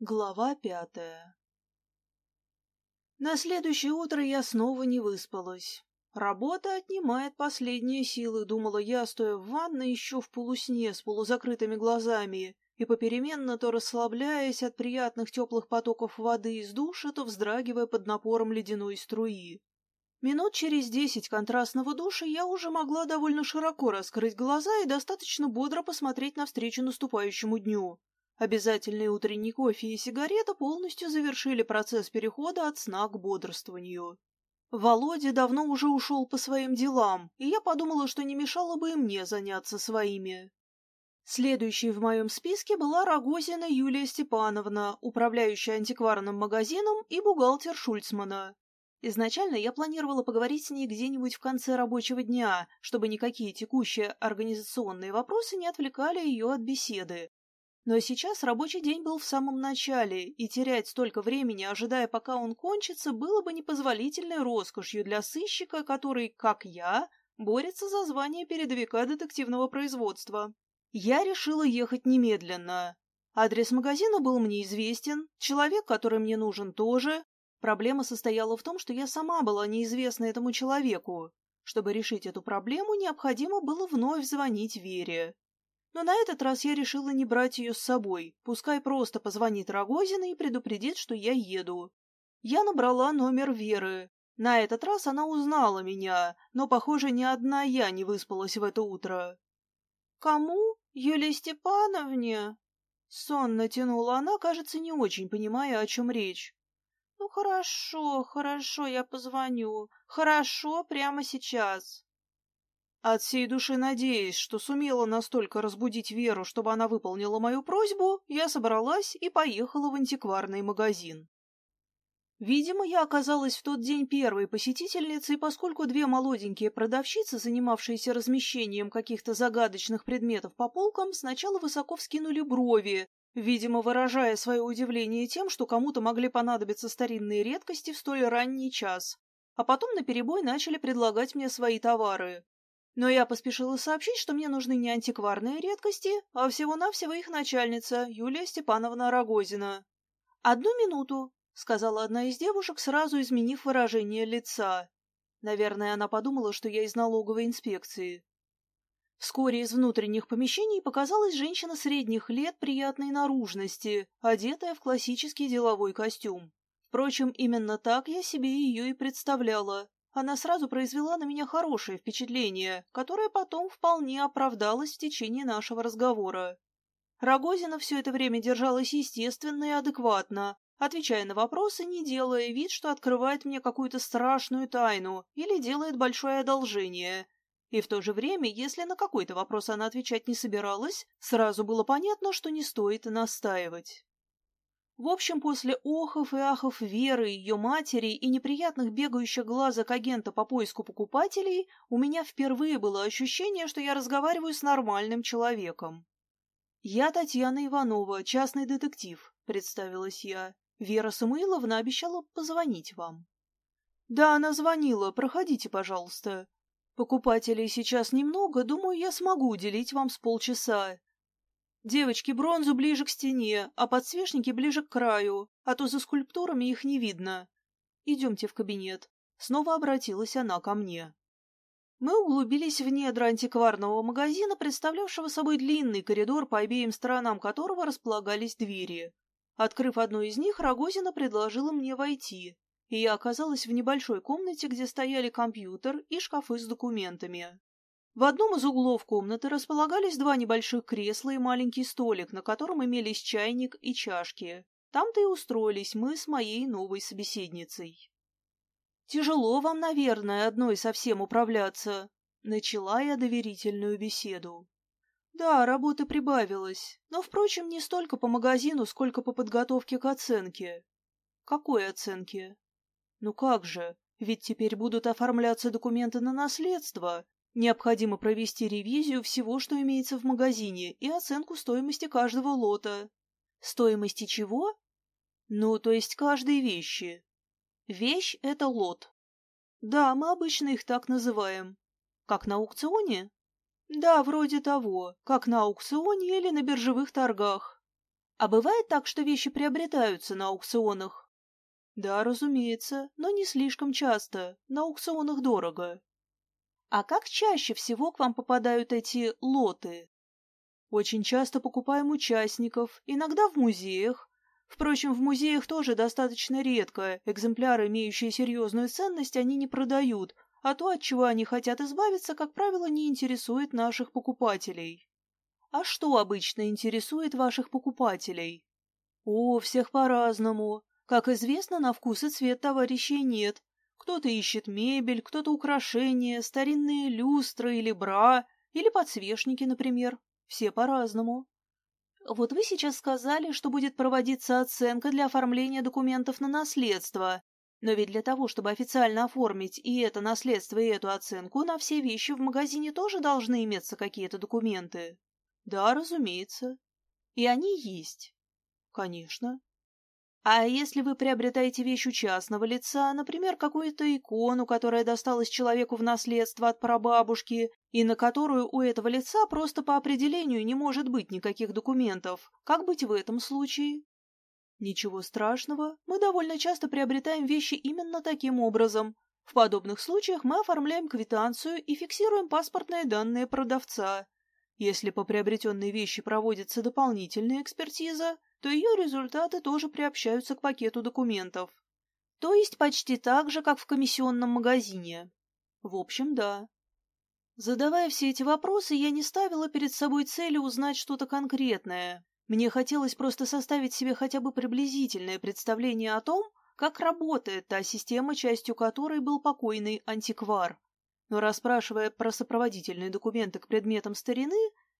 Глава пятая На следующее утро я снова не выспалась. Работа отнимает последние силы, думала я, стоя в ванной еще в полусне с полузакрытыми глазами и попеременно то расслабляясь от приятных теплых потоков воды из душа, то вздрагивая под напором ледяной струи. Минут через десять контрастного душа я уже могла довольно широко раскрыть глаза и достаточно бодро посмотреть навстречу наступающему дню. Обязательный утренний кофе и сигарета полностью завершили процесс перехода от сна к бодрствованию. Володя давно уже ушел по своим делам, и я подумала, что не мешало бы и мне заняться своими. Следующей в моем списке была Рогозина Юлия Степановна, управляющая антикварным магазином и бухгалтер Шульцмана. Изначально я планировала поговорить с ней где-нибудь в конце рабочего дня, чтобы никакие текущие организационные вопросы не отвлекали ее от беседы, но сейчас рабочий день был в самом начале, и терять столько времени, ожидая, пока он кончится, было бы непозволительной роскошью для сыщика, который, как я, борется за звание передовика детективного производства. Я решила ехать немедленно. Адрес магазина был мне известен, человек, который мне нужен, тоже. Проблема состояла в том, что я сама была неизвестна этому человеку. Чтобы решить эту проблему, необходимо было вновь звонить Вере. Но на этот раз я решила не брать ее с собой, пускай просто позвонит Рогозина и предупредит, что я еду. Я набрала номер Веры. На этот раз она узнала меня, но, похоже, ни одна я не выспалась в это утро. «Кому? Юлии Степановне?» Сонно тянула она, кажется, не очень понимая, о чем речь. «Ну, хорошо, хорошо, я позвоню. Хорошо, прямо сейчас». От всей души надеясь, что сумела настолько разбудить Веру, чтобы она выполнила мою просьбу, я собралась и поехала в антикварный магазин. Видимо, я оказалась в тот день первой посетительницей, поскольку две молоденькие продавщицы, занимавшиеся размещением каких-то загадочных предметов по полкам, сначала высоко вскинули брови, видимо, выражая свое удивление тем, что кому-то могли понадобиться старинные редкости в столь ранний час, а потом наперебой начали предлагать мне свои товары. Но я поспешила сообщить, что мне нужны не антикварные редкости, а всего-навсего их начальница, Юлия Степановна Рогозина. «Одну минуту», — сказала одна из девушек, сразу изменив выражение лица. Наверное, она подумала, что я из налоговой инспекции. Вскоре из внутренних помещений показалась женщина средних лет приятной наружности, одетая в классический деловой костюм. Впрочем, именно так я себе ее и представляла. Она сразу произвела на меня хорошее впечатление, которое потом вполне оправдалось в течение нашего разговора. Рогозина все это время держалась естественно и адекватно, отвечая на вопросы, не делая вид, что открывает мне какую-то страшную тайну или делает большое одолжение. И в то же время, если на какой-то вопрос она отвечать не собиралась, сразу было понятно, что не стоит настаивать. В общем, после охов и ахов Веры, ее матери и неприятных бегающих глазок агента по поиску покупателей, у меня впервые было ощущение, что я разговариваю с нормальным человеком. «Я Татьяна Иванова, частный детектив», — представилась я. «Вера Самуиловна обещала позвонить вам». «Да, она звонила. Проходите, пожалуйста. Покупателей сейчас немного, думаю, я смогу уделить вам с полчаса. Девочки, бронзу ближе к стене, а подсвечники ближе к краю, а то за скульптурами их не видно. Идемте в кабинет. Снова обратилась она ко мне. Мы углубились в недра антикварного магазина, представлявшего собой длинный коридор, по обеим сторонам которого располагались двери. Открыв одну из них, Рогозина предложила мне войти, и я оказалась в небольшой комнате, где стояли компьютер и шкафы с документами. В одном из углов комнаты располагались два небольших кресла и маленький столик, на котором имелись чайник и чашки. Там-то и устроились мы с моей новой собеседницей. «Тяжело вам, наверное, одной совсем управляться», — начала я доверительную беседу. «Да, работы прибавилось, но, впрочем, не столько по магазину, сколько по подготовке к оценке». «Какой оценке?» «Ну как же, ведь теперь будут оформляться документы на наследство, Необходимо провести ревизию всего, что имеется в магазине, и оценку стоимости каждого лота. Стоимости чего? Ну, то есть каждой вещи. Вещь — это лот. Да, мы обычно их так называем. Как на аукционе? Да, вроде того, как на аукционе или на биржевых торгах. А бывает так, что вещи приобретаются на аукционах? Да, разумеется, но не слишком часто. На аукционах дорого. А как чаще всего к вам попадают эти лоты? Очень часто покупаем участников, иногда в музеях. Впрочем, в музеях тоже достаточно редко. Экземпляры, имеющие серьезную ценность, они не продают, а то, от чего они хотят избавиться, как правило, не интересует наших покупателей. А что обычно интересует ваших покупателей? О, всех по-разному. Как известно, на вкус и цвет товарищей нет. Кто-то ищет мебель, кто-то украшения, старинные люстры или бра, или подсвечники, например. Все по-разному. Вот вы сейчас сказали, что будет проводиться оценка для оформления документов на наследство. Но ведь для того, чтобы официально оформить и это наследство, и эту оценку, на все вещи в магазине тоже должны иметься какие-то документы. Да, разумеется. И они есть. Конечно. А если вы приобретаете вещь у частного лица, например, какую-то икону, которая досталась человеку в наследство от прабабушки, и на которую у этого лица просто по определению не может быть никаких документов, как быть в этом случае? Ничего страшного, мы довольно часто приобретаем вещи именно таким образом. В подобных случаях мы оформляем квитанцию и фиксируем паспортные данные продавца. Если по приобретенной вещи проводится дополнительная экспертиза, то ее результаты тоже приобщаются к пакету документов. То есть почти так же, как в комиссионном магазине. В общем, да. Задавая все эти вопросы, я не ставила перед собой цели узнать что-то конкретное. Мне хотелось просто составить себе хотя бы приблизительное представление о том, как работает та система, частью которой был покойный антиквар. Но расспрашивая про сопроводительные документы к предметам старины,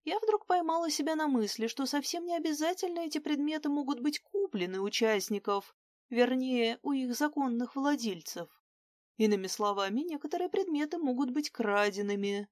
я вдруг поймала себя на мысли, что совсем не обязательно эти предметы могут быть куплены участников, вернее, у их законных владельцев. Иными словами, некоторые предметы могут быть краденными.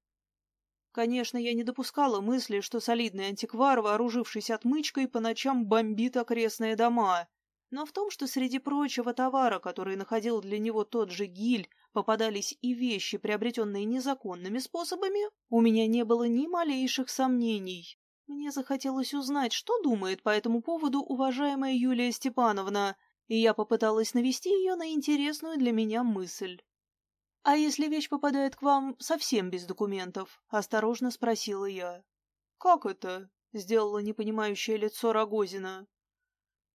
Конечно, я не допускала мысли, что солидный антиквар, вооружившись отмычкой, по ночам бомбит окрестные дома. Но в том, что среди прочего товара, который находил для него тот же гиль, попадались и вещи, приобретенные незаконными способами, у меня не было ни малейших сомнений. Мне захотелось узнать, что думает по этому поводу уважаемая Юлия Степановна, и я попыталась навести ее на интересную для меня мысль. «А если вещь попадает к вам совсем без документов?» — осторожно спросила я. «Как это?» — сделала непонимающее лицо Рогозина.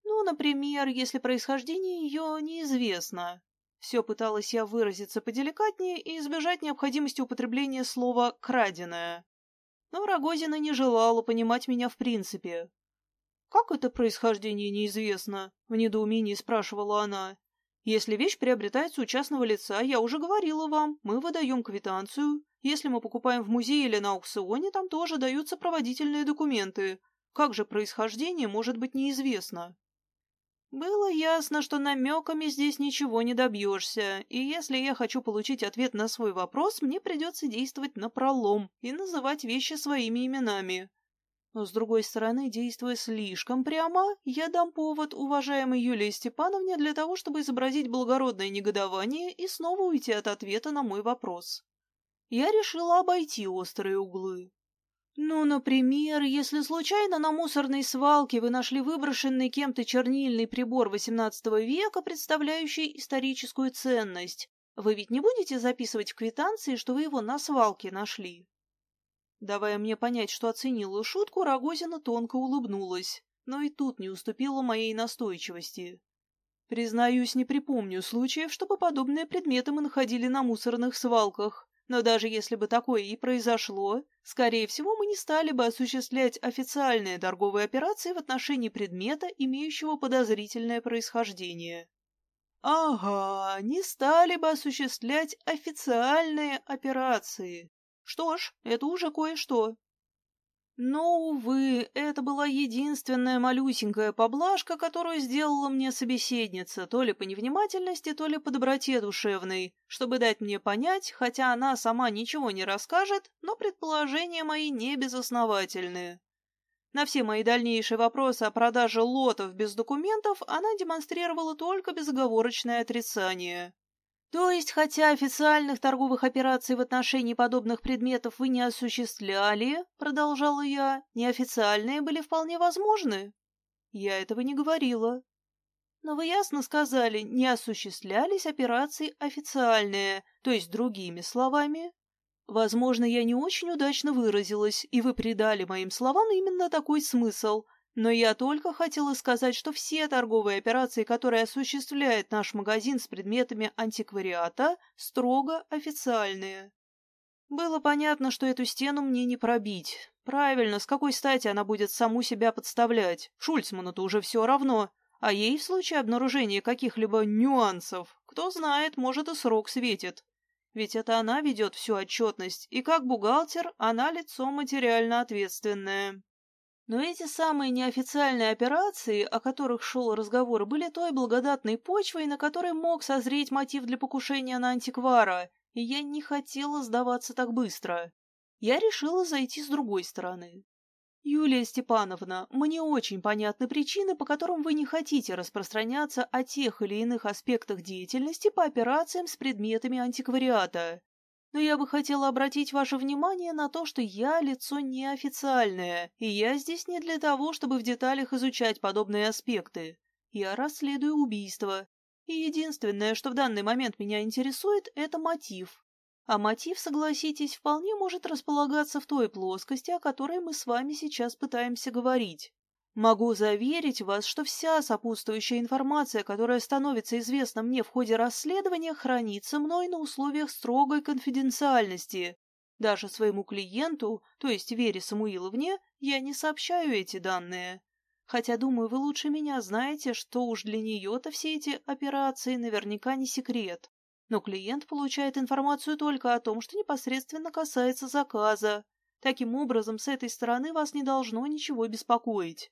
«Ну, например, если происхождение ее неизвестно. Все пыталась я выразиться поделикатнее и избежать необходимости употребления слова «краденое». Но Рогозина не желала понимать меня в принципе. «Как это происхождение неизвестно?» — в недоумении спрашивала она. «Если вещь приобретается у частного лица, я уже говорила вам, мы выдаем квитанцию. Если мы покупаем в музее или на аукционе, там тоже даются проводительные документы. Как же происхождение может быть неизвестно?» Было ясно, что намеками здесь ничего не добьешься, и если я хочу получить ответ на свой вопрос, мне придется действовать напролом и называть вещи своими именами. Но, с другой стороны, действуя слишком прямо, я дам повод уважаемой Юлии Степановне для того, чтобы изобразить благородное негодование и снова уйти от ответа на мой вопрос. Я решила обойти острые углы. Ну, например, если случайно на мусорной свалке вы нашли выброшенный кем-то чернильный прибор XVIII века, представляющий историческую ценность, вы ведь не будете записывать в квитанции, что вы его на свалке нашли? Давая мне понять, что оценила шутку, Рогозина тонко улыбнулась, но и тут не уступила моей настойчивости. Признаюсь, не припомню случаев, чтобы подобные предметы мы находили на мусорных свалках. Но даже если бы такое и произошло, скорее всего, мы не стали бы осуществлять официальные торговые операции в отношении предмета, имеющего подозрительное происхождение. Ага, не стали бы осуществлять официальные операции. Что ж, это уже кое-что. Но, увы, это была единственная малюсенькая поблажка, которую сделала мне собеседница, то ли по невнимательности, то ли по доброте душевной, чтобы дать мне понять, хотя она сама ничего не расскажет, но предположения мои не безосновательны. На все мои дальнейшие вопросы о продаже лотов без документов она демонстрировала только безоговорочное отрицание. То есть, хотя официальных торговых операций в отношении подобных предметов вы не осуществляли, продолжала я, неофициальные были вполне возможны. Я этого не говорила. Но вы ясно сказали, не осуществлялись операции официальные, то есть другими словами. Возможно, я не очень удачно выразилась, и вы придали моим словам именно такой смысл, но я только хотела сказать, что все торговые операции, которые осуществляет наш магазин с предметами антиквариата, строго официальные. Было понятно, что эту стену мне не пробить. Правильно, с какой стати она будет саму себя подставлять? Шульцману-то уже все равно. А ей в случае обнаружения каких-либо нюансов, кто знает, может и срок светит. Ведь это она ведет всю отчетность, и как бухгалтер она лицо материально ответственное. Но эти самые неофициальные операции, о которых шел разговор, были той благодатной почвой, на которой мог созреть мотив для покушения на антиквара, и я не хотела сдаваться так быстро. Я решила зайти с другой стороны. «Юлия Степановна, мне очень понятны причины, по которым вы не хотите распространяться о тех или иных аспектах деятельности по операциям с предметами антиквариата. Но я бы хотела обратить ваше внимание на то, что я лицо неофициальное, и я здесь не для того, чтобы в деталях изучать подобные аспекты. Я расследую убийство. И единственное, что в данный момент меня интересует, это мотив. А мотив, согласитесь, вполне может располагаться в той плоскости, о которой мы с вами сейчас пытаемся говорить. Могу заверить вас, что вся сопутствующая информация, которая становится известна мне в ходе расследования, хранится мной на условиях строгой конфиденциальности. Даже своему клиенту, то есть Вере Самуиловне, я не сообщаю эти данные. Хотя, думаю, вы лучше меня знаете, что уж для нее-то все эти операции наверняка не секрет. Но клиент получает информацию только о том, что непосредственно касается заказа. Таким образом, с этой стороны вас не должно ничего беспокоить.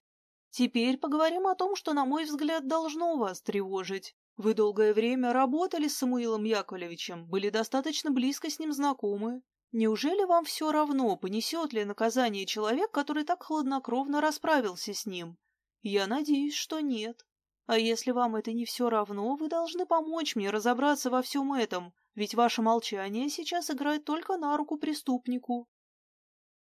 Теперь поговорим о том, что, на мой взгляд, должно вас тревожить. Вы долгое время работали с Самуилом Яковлевичем, были достаточно близко с ним знакомы. Неужели вам все равно, понесет ли наказание человек, который так хладнокровно расправился с ним? Я надеюсь, что нет. А если вам это не все равно, вы должны помочь мне разобраться во всем этом, ведь ваше молчание сейчас играет только на руку преступнику.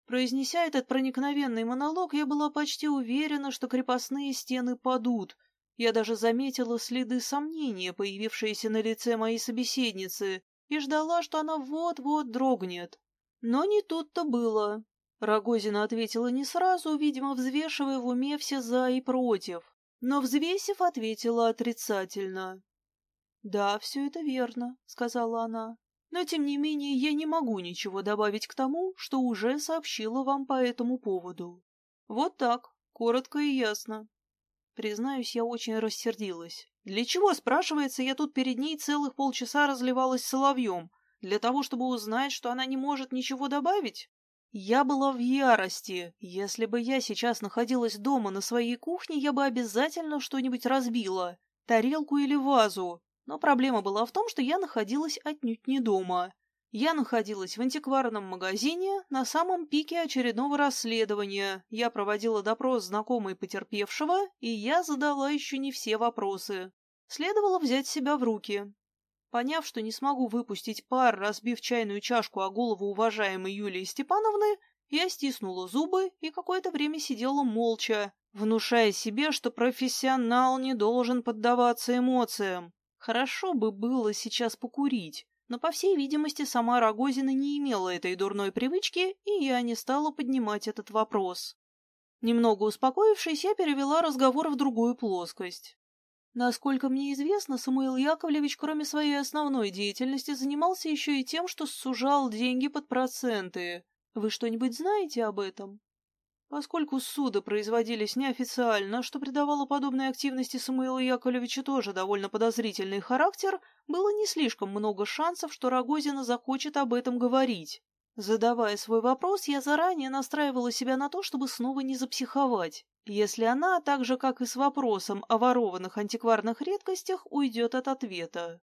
Произнеся этот проникновенный монолог, я была почти уверена, что крепостные стены падут. Я даже заметила следы сомнения, появившиеся на лице моей собеседницы, и ждала, что она вот-вот дрогнет. Но не тут-то было. Рогозина ответила не сразу, видимо, взвешивая в уме все «за» и «против». Но, взвесив, ответила отрицательно. «Да, все это верно», — сказала она. Но, тем не менее, я не могу ничего добавить к тому, что уже сообщила вам по этому поводу. Вот так, коротко и ясно. Признаюсь, я очень рассердилась. Для чего, спрашивается, я тут перед ней целых полчаса разливалась соловьем? Для того, чтобы узнать, что она не может ничего добавить? Я была в ярости. Если бы я сейчас находилась дома на своей кухне, я бы обязательно что-нибудь разбила. Тарелку или вазу. Но проблема была в том, что я находилась отнюдь не дома. Я находилась в антикварном магазине на самом пике очередного расследования. Я проводила допрос знакомой потерпевшего, и я задала еще не все вопросы. Следовало взять себя в руки. Поняв, что не смогу выпустить пар, разбив чайную чашку о голову уважаемой Юлии Степановны, я стиснула зубы и какое-то время сидела молча, внушая себе, что профессионал не должен поддаваться эмоциям. Хорошо бы было сейчас покурить, но, по всей видимости, сама Рогозина не имела этой дурной привычки, и я не стала поднимать этот вопрос. Немного успокоившись, я перевела разговор в другую плоскость. Насколько мне известно, Самуил Яковлевич, кроме своей основной деятельности, занимался еще и тем, что сужал деньги под проценты. Вы что-нибудь знаете об этом? Поскольку суды производились неофициально, что придавало подобной активности Самуила Яковлевича тоже довольно подозрительный характер, было не слишком много шансов, что Рогозина захочет об этом говорить. Задавая свой вопрос, я заранее настраивала себя на то, чтобы снова не запсиховать, если она, так же как и с вопросом о ворованных антикварных редкостях, уйдет от ответа.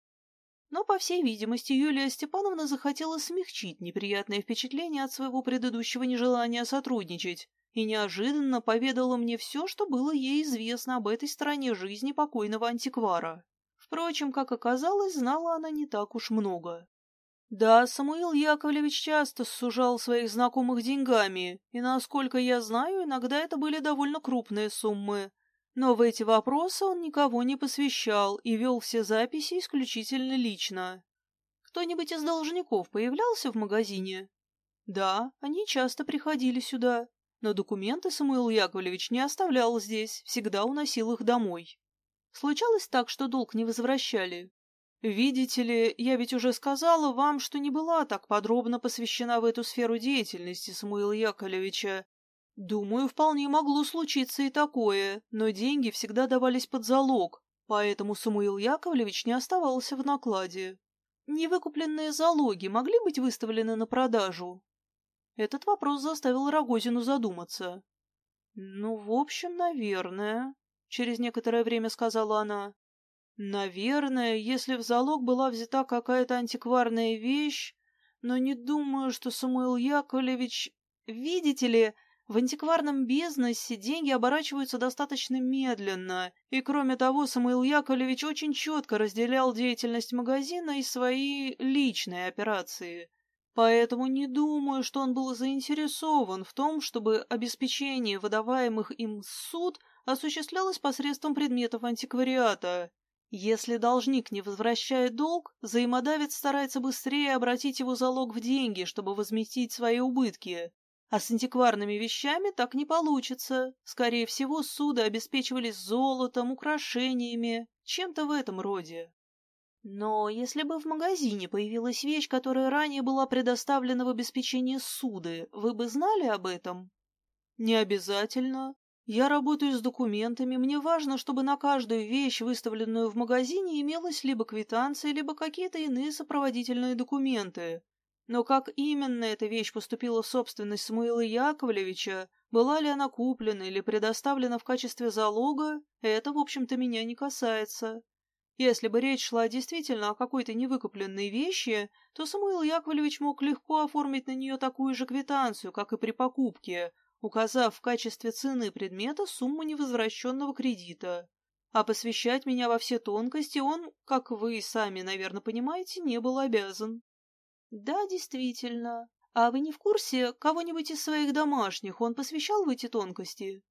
Но, по всей видимости, Юлия Степановна захотела смягчить неприятное впечатление от своего предыдущего нежелания сотрудничать, и неожиданно поведала мне все, что было ей известно об этой стороне жизни покойного антиквара. Впрочем, как оказалось, знала она не так уж много. Да, Самуил Яковлевич часто сужал своих знакомых деньгами, и, насколько я знаю, иногда это были довольно крупные суммы. Но в эти вопросы он никого не посвящал и вел все записи исключительно лично. Кто-нибудь из должников появлялся в магазине? Да, они часто приходили сюда, но документы Самуил Яковлевич не оставлял здесь, всегда уносил их домой. Случалось так, что долг не возвращали? Видите ли, я ведь уже сказала вам, что не была так подробно посвящена в эту сферу деятельности Самуила Яковлевича. Думаю, вполне могло случиться и такое, но деньги всегда давались под залог, поэтому Самуил Яковлевич не оставался в накладе. Невыкупленные залоги могли быть выставлены на продажу? Этот вопрос заставил Рогозину задуматься. «Ну, в общем, наверное», — через некоторое время сказала она. «Наверное, если в залог была взята какая-то антикварная вещь, но не думаю, что Самуил Яковлевич... Видите ли, в антикварном бизнесе деньги оборачиваются достаточно медленно, и, кроме того, Самуил Яковлевич очень четко разделял деятельность магазина и свои личные операции». Поэтому не думаю, что он был заинтересован в том, чтобы обеспечение выдаваемых им суд осуществлялось посредством предметов антиквариата. Если должник не возвращает долг, взаимодавец старается быстрее обратить его залог в деньги, чтобы возместить свои убытки. А с антикварными вещами так не получится. Скорее всего, суды обеспечивались золотом, украшениями, чем-то в этом роде. Но если бы в магазине появилась вещь, которая ранее была предоставлена в обеспечение суды, вы бы знали об этом? Не обязательно. Я работаю с документами, мне важно, чтобы на каждую вещь, выставленную в магазине, имелась либо квитанция, либо какие-то иные сопроводительные документы. Но как именно эта вещь поступила в собственность Самуила Яковлевича, была ли она куплена или предоставлена в качестве залога, это, в общем-то, меня не касается. Если бы речь шла действительно о какой-то невыкупленной вещи, то Самуил Яковлевич мог легко оформить на нее такую же квитанцию, как и при покупке, указав в качестве цены предмета сумму невозвращенного кредита. А посвящать меня во все тонкости он, как вы сами, наверное, понимаете, не был обязан. Да, действительно. А вы не в курсе, кого-нибудь из своих домашних он посвящал в эти тонкости?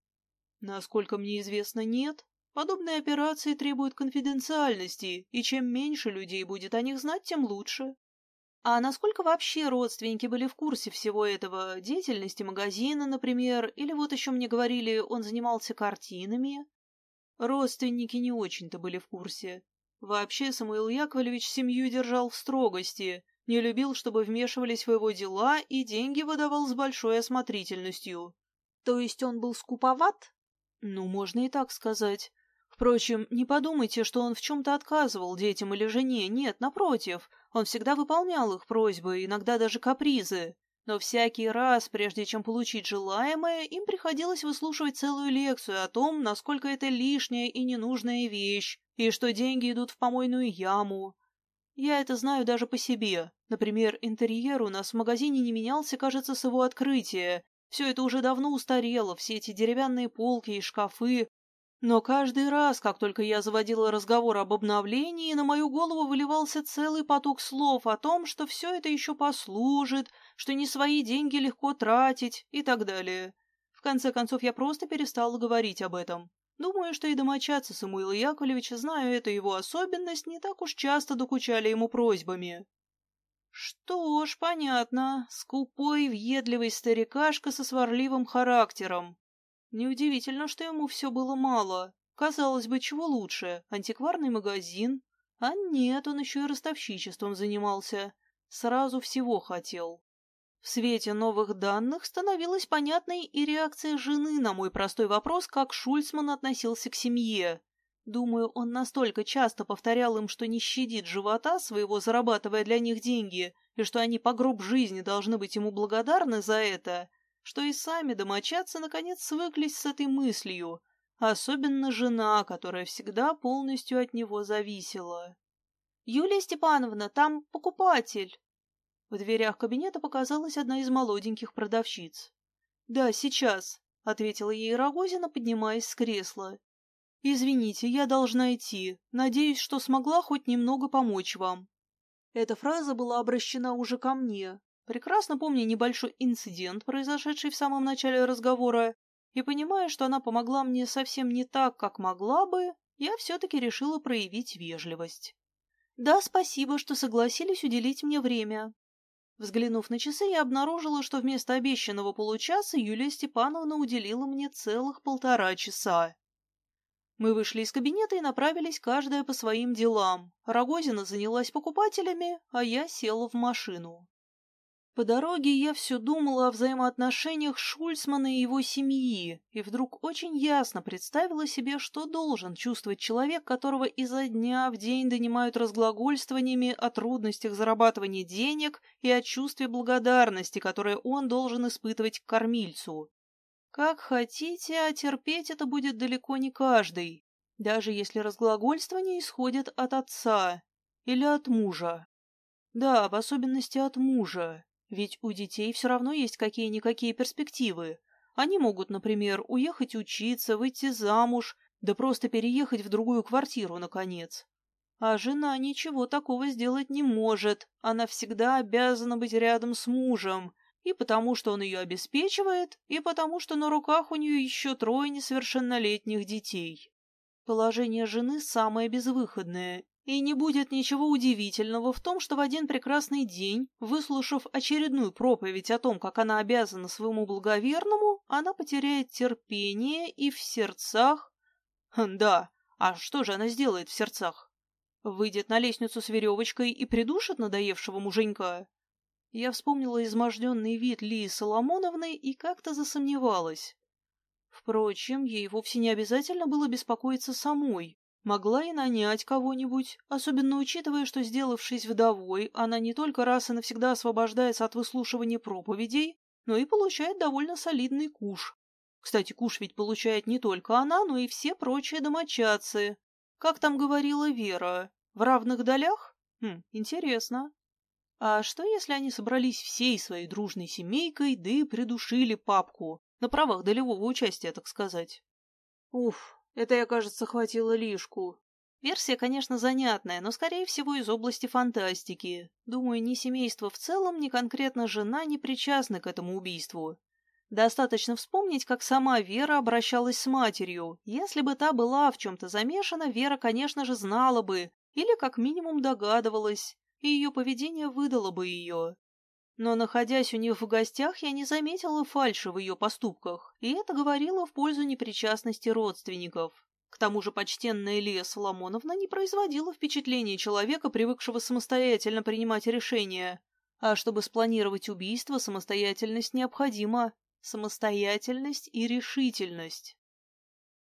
Насколько мне известно, нет. Подобные операции требуют конфиденциальности, и чем меньше людей будет о них знать, тем лучше. А насколько вообще родственники были в курсе всего этого, деятельности магазина, например, или вот еще мне говорили, он занимался картинами? Родственники не очень-то были в курсе. Вообще Самуил Яковлевич семью держал в строгости, не любил, чтобы вмешивались в его дела, и деньги выдавал с большой осмотрительностью. То есть он был скуповат? Ну, можно и так сказать. Впрочем, не подумайте, что он в чем-то отказывал детям или жене. Нет, напротив, он всегда выполнял их просьбы, иногда даже капризы. Но всякий раз, прежде чем получить желаемое, им приходилось выслушивать целую лекцию о том, насколько это лишняя и ненужная вещь, и что деньги идут в помойную яму. Я это знаю даже по себе. Например, интерьер у нас в магазине не менялся, кажется, с его открытия. Все это уже давно устарело, все эти деревянные полки и шкафы, но каждый раз, как только я заводила разговор об обновлении, на мою голову выливался целый поток слов о том, что все это еще послужит, что не свои деньги легко тратить и так далее. В конце концов, я просто перестала говорить об этом. Думаю, что и домочадцы Самуила Яковлевича, зная эту его особенность, не так уж часто докучали ему просьбами. Что ж, понятно, скупой, въедливый старикашка со сварливым характером. Неудивительно, что ему все было мало. Казалось бы, чего лучше? Антикварный магазин? А нет, он еще и ростовщичеством занимался. Сразу всего хотел. В свете новых данных становилась понятной и реакция жены на мой простой вопрос, как Шульцман относился к семье. Думаю, он настолько часто повторял им, что не щадит живота своего, зарабатывая для них деньги, и что они по гроб жизни должны быть ему благодарны за это, что и сами домочадцы наконец свыклись с этой мыслью, особенно жена, которая всегда полностью от него зависела. «Юлия Степановна, там покупатель!» В дверях кабинета показалась одна из молоденьких продавщиц. «Да, сейчас», — ответила ей Рогозина, поднимаясь с кресла. «Извините, я должна идти. Надеюсь, что смогла хоть немного помочь вам». Эта фраза была обращена уже ко мне, Прекрасно помню небольшой инцидент, произошедший в самом начале разговора, И понимая, что она помогла мне совсем не так, как могла бы, я все-таки решила проявить вежливость. «Да, спасибо, что согласились уделить мне время». Взглянув на часы, я обнаружила, что вместо обещанного получаса Юлия Степановна уделила мне целых полтора часа. Мы вышли из кабинета и направились каждая по своим делам. Рогозина занялась покупателями, а я села в машину. По дороге я все думала о взаимоотношениях Шульцмана и его семьи, и вдруг очень ясно представила себе, что должен чувствовать человек, которого изо дня в день донимают разглагольствованиями о трудностях зарабатывания денег и о чувстве благодарности, которое он должен испытывать к кормильцу. Как хотите, а терпеть это будет далеко не каждый, даже если разглагольствования исходят от отца или от мужа. Да, в особенности от мужа. Ведь у детей все равно есть какие-никакие перспективы. Они могут, например, уехать учиться, выйти замуж, да просто переехать в другую квартиру, наконец. А жена ничего такого сделать не может. Она всегда обязана быть рядом с мужем. И потому, что он ее обеспечивает, и потому, что на руках у нее еще трое несовершеннолетних детей. Положение жены самое безвыходное, и не будет ничего удивительного в том, что в один прекрасный день, выслушав очередную проповедь о том, как она обязана своему благоверному, она потеряет терпение и в сердцах... Хм, да, а что же она сделает в сердцах? Выйдет на лестницу с веревочкой и придушит надоевшего муженька? Я вспомнила изможденный вид Лии Соломоновны и как-то засомневалась. Впрочем, ей вовсе не обязательно было беспокоиться самой. Могла и нанять кого-нибудь, особенно учитывая, что, сделавшись вдовой, она не только раз и навсегда освобождается от выслушивания проповедей, но и получает довольно солидный куш. Кстати, куш ведь получает не только она, но и все прочие домочадцы. Как там говорила Вера, в равных долях? Хм, интересно. А что, если они собрались всей своей дружной семейкой, да и придушили папку, на правах долевого участия, так сказать? Уф, это я, кажется, хватило лишку. Версия, конечно, занятная, но, скорее всего, из области фантастики. Думаю, ни семейство в целом, ни конкретно жена не причастны к этому убийству. Достаточно вспомнить, как сама Вера обращалась с матерью. Если бы та была в чем-то замешана, Вера, конечно же, знала бы, или как минимум догадывалась, и ее поведение выдало бы ее. Но, находясь у них в гостях, я не заметила фальши в ее поступках, и это говорило в пользу непричастности родственников. К тому же почтенная Лия Соломоновна не производила впечатления человека, привыкшего самостоятельно принимать решения. А чтобы спланировать убийство, самостоятельность необходима. Самостоятельность и решительность.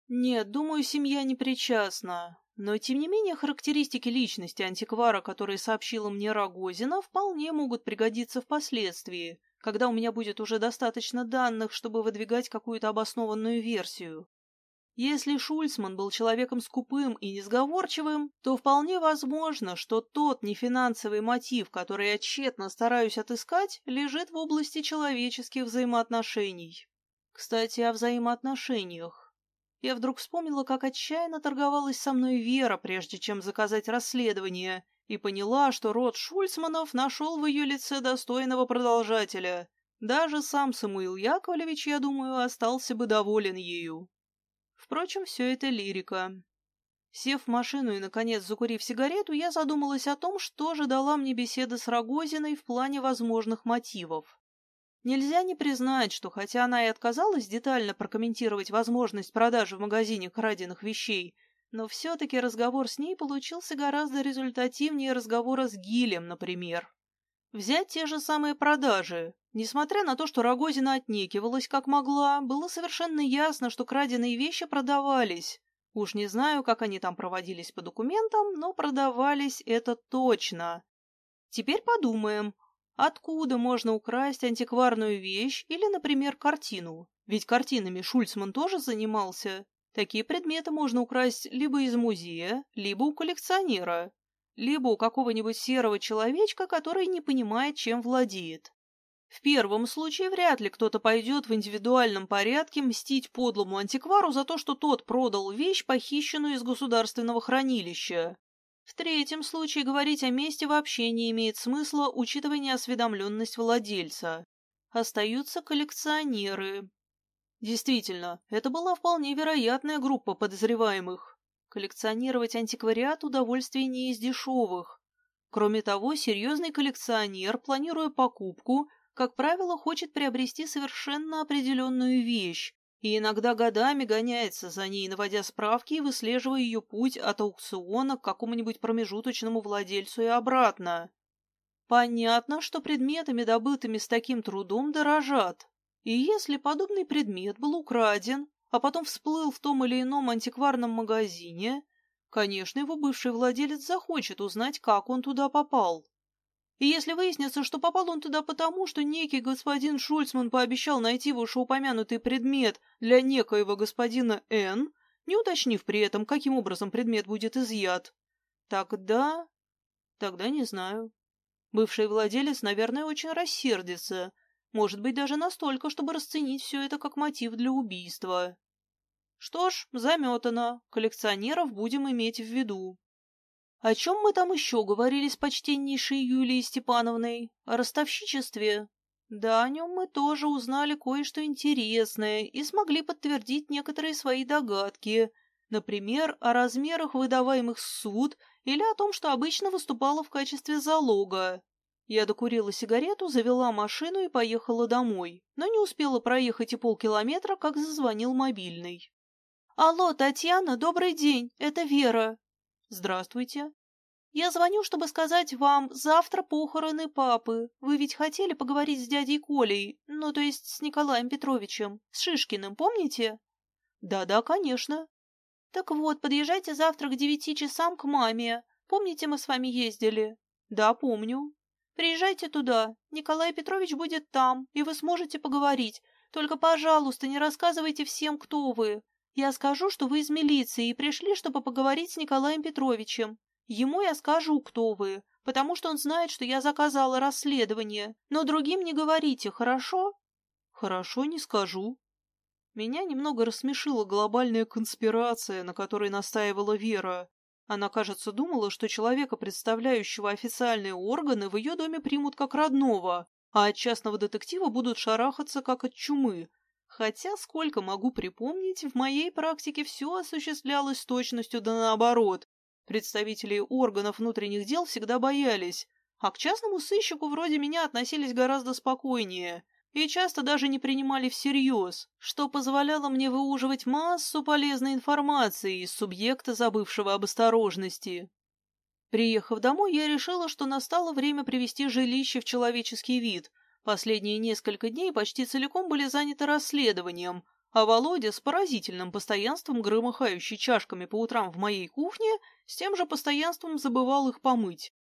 Нет, думаю, семья не причастна. Но, тем не менее, характеристики личности антиквара, которые сообщила мне Рогозина, вполне могут пригодиться впоследствии, когда у меня будет уже достаточно данных, чтобы выдвигать какую-то обоснованную версию. Если Шульцман был человеком скупым и несговорчивым, то вполне возможно, что тот нефинансовый мотив, который я тщетно стараюсь отыскать, лежит в области человеческих взаимоотношений. Кстати, о взаимоотношениях. Я вдруг вспомнила, как отчаянно торговалась со мной Вера, прежде чем заказать расследование, и поняла, что род Шульцманов нашел в ее лице достойного продолжателя. Даже сам Самуил Яковлевич, я думаю, остался бы доволен ею. Впрочем, все это лирика. Сев в машину и, наконец, закурив сигарету, я задумалась о том, что же дала мне беседа с Рогозиной в плане возможных мотивов. Нельзя не признать, что хотя она и отказалась детально прокомментировать возможность продажи в магазине краденных вещей, но все-таки разговор с ней получился гораздо результативнее разговора с Гилем, например. Взять те же самые продажи. Несмотря на то, что Рогозина отнекивалась как могла, было совершенно ясно, что краденые вещи продавались. Уж не знаю, как они там проводились по документам, но продавались это точно. Теперь подумаем, Откуда можно украсть антикварную вещь или, например, картину? Ведь картинами Шульцман тоже занимался. Такие предметы можно украсть либо из музея, либо у коллекционера, либо у какого-нибудь серого человечка, который не понимает, чем владеет. В первом случае вряд ли кто-то пойдет в индивидуальном порядке мстить подлому антиквару за то, что тот продал вещь, похищенную из государственного хранилища. В третьем случае говорить о месте вообще не имеет смысла, учитывая неосведомленность владельца. Остаются коллекционеры. Действительно, это была вполне вероятная группа подозреваемых. Коллекционировать антиквариат удовольствие не из дешевых. Кроме того, серьезный коллекционер, планируя покупку, как правило, хочет приобрести совершенно определенную вещь, и иногда годами гоняется за ней, наводя справки и выслеживая ее путь от аукциона к какому-нибудь промежуточному владельцу и обратно. Понятно, что предметами, добытыми с таким трудом, дорожат. И если подобный предмет был украден, а потом всплыл в том или ином антикварном магазине, конечно, его бывший владелец захочет узнать, как он туда попал. И если выяснится, что попал он туда потому, что некий господин Шульцман пообещал найти вышеупомянутый предмет для некоего господина Н, не уточнив при этом, каким образом предмет будет изъят, тогда... тогда не знаю. Бывший владелец, наверное, очень рассердится, может быть, даже настолько, чтобы расценить все это как мотив для убийства. Что ж, заметано, коллекционеров будем иметь в виду. О чем мы там еще говорили с почтеннейшей Юлией Степановной? О ростовщичестве? Да, о нем мы тоже узнали кое-что интересное и смогли подтвердить некоторые свои догадки. Например, о размерах выдаваемых суд или о том, что обычно выступало в качестве залога. Я докурила сигарету, завела машину и поехала домой, но не успела проехать и полкилометра, как зазвонил мобильный. «Алло, Татьяна, добрый день, это Вера. «Здравствуйте. Я звоню, чтобы сказать вам, завтра похороны папы. Вы ведь хотели поговорить с дядей Колей, ну, то есть с Николаем Петровичем, с Шишкиным, помните?» «Да-да, конечно». «Так вот, подъезжайте завтра к девяти часам к маме. Помните, мы с вами ездили?» «Да, помню». «Приезжайте туда. Николай Петрович будет там, и вы сможете поговорить. Только, пожалуйста, не рассказывайте всем, кто вы. Я скажу, что вы из милиции и пришли, чтобы поговорить с Николаем Петровичем. Ему я скажу, кто вы, потому что он знает, что я заказала расследование. Но другим не говорите, хорошо? Хорошо, не скажу. Меня немного рассмешила глобальная конспирация, на которой настаивала Вера. Она, кажется, думала, что человека, представляющего официальные органы, в ее доме примут как родного, а от частного детектива будут шарахаться, как от чумы, Хотя, сколько могу припомнить, в моей практике все осуществлялось с точностью да наоборот. Представители органов внутренних дел всегда боялись, а к частному сыщику вроде меня относились гораздо спокойнее и часто даже не принимали всерьез, что позволяло мне выуживать массу полезной информации из субъекта, забывшего об осторожности. Приехав домой, я решила, что настало время привести жилище в человеческий вид, Последние несколько дней почти целиком были заняты расследованием, а Володя с поразительным постоянством, громыхающий чашками по утрам в моей кухне, с тем же постоянством забывал их помыть.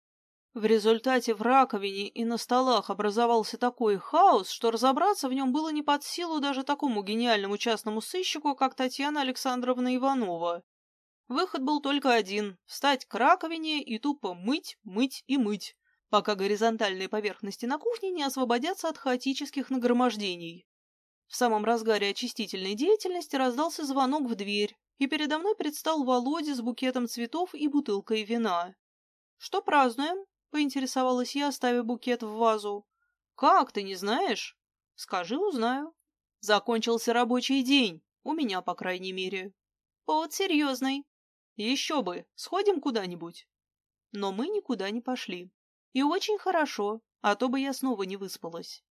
В результате в раковине и на столах образовался такой хаос, что разобраться в нем было не под силу даже такому гениальному частному сыщику, как Татьяна Александровна Иванова. Выход был только один — встать к раковине и тупо мыть, мыть и мыть пока горизонтальные поверхности на кухне не освободятся от хаотических нагромождений. В самом разгаре очистительной деятельности раздался звонок в дверь, и передо мной предстал Володя с букетом цветов и бутылкой вина. «Что празднуем?» — поинтересовалась я, ставя букет в вазу. «Как, ты не знаешь?» «Скажи, узнаю». «Закончился рабочий день, у меня, по крайней мере». «Повод серьезный». «Еще бы, сходим куда-нибудь». Но мы никуда не пошли. И очень хорошо, а то бы я снова не выспалась.